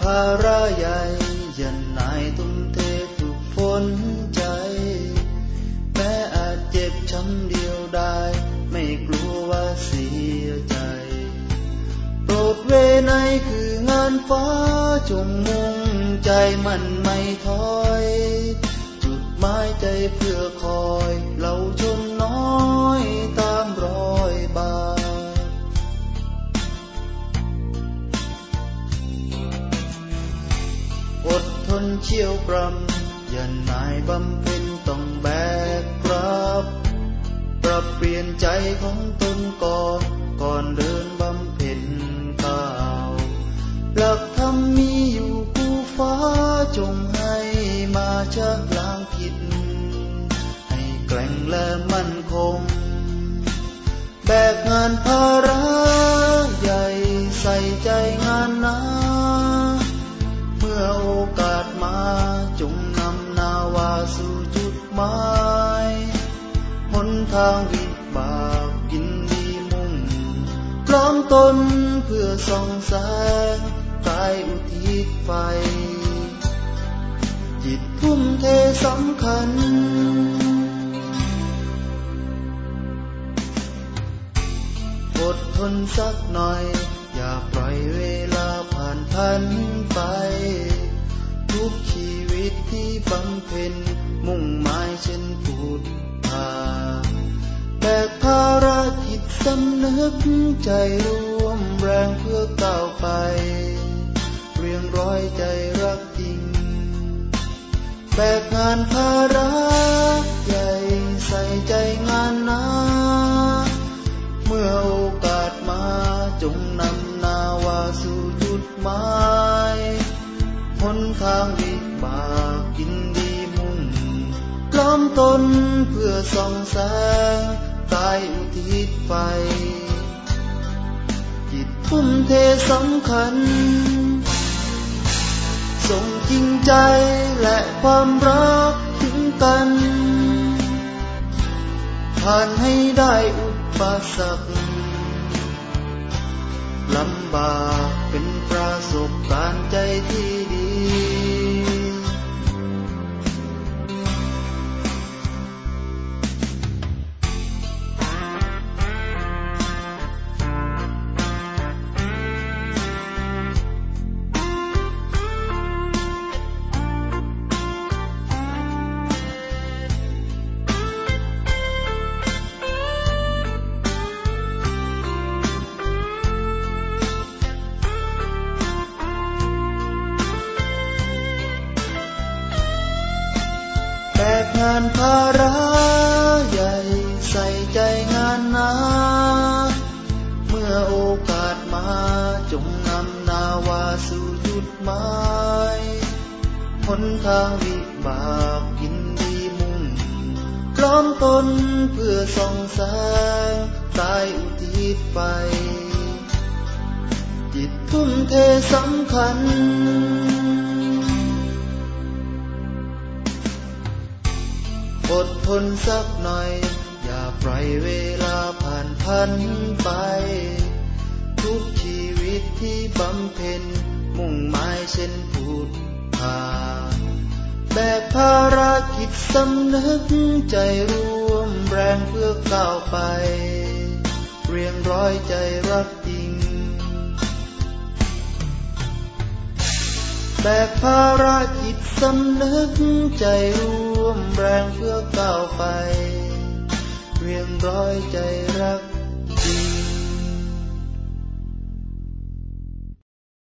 ภาระใหญ่ยันนายทุ่มเทฝึกฝนใจ แม้อาจเจ็บช้ำเดียวได้ ไม่กลัวว่าเสียใจ โปรดเวในคืองานฟ้าจงมุ่งใจมันไม่ถอย จุดหมายใจเพื่อคอย เชี่ยวกรำอย่านายบำเพ็ญต้องแบกรับปรับเปลี่ยนใจของตนก่อนก่อนเดินบำเพ็ญก้าวหลักธรรมมีอยู่ผู้ฟ้าจงให้มาชักล้างผิด ให้แกร่งและมั่นคงางวิบากยินดีมุ่งพร้อมตนเพื่อส่องแสงกายอุทิศไฟ จิตทุ่มเทสำคัญอดทนสักหน่อย อย่าปล่อยเวลาผ่านพันไป ทุกชีวิตที่บำเพ็ญมุ่งหมายเช่นพุทธาแบก ภารกิจสำนึกใจร่วมแรงเพื่อก้าวไป เรียงร้อยใจรักจริง แบกงานภาระใหญ่ใส่ใจงานนาเมื่อโอกาสมาจงนำนาวาสู่จุดหมายหนทางวิบากกินดีมุ่งพร้อมตนเพื่อส่องแสง ไป จิตทุ่มเทสำคัญ ส่งจริงใจและความรักถึงกันผ่านให้ได้อุปสรรค งานภาระใหญ่ใส่ใจงานนา เมื่อโอกาสมาจงนำนาวาสู่จุดหมายหนทางวิบากยินดีมุ่งพร้อมตนเพื่อส่องแสงกายอุทิศไฟจิตทุ่มเทสำคัญ อดทนสักหน่อย อย่าปล่อยเวลาผ่านพันไป ทุกชีวิตที่บำเพ็ญ มุ่งหมายเช่นพุทธาแบกภารกิจสำนึกใจร่วมแรงเพื่อก้าวไป เรียงร้อยใจรัก แบกภารกิตสำนึกใจร่วมแรงเพื่อก้าวไป เรียงร้อยใจรัก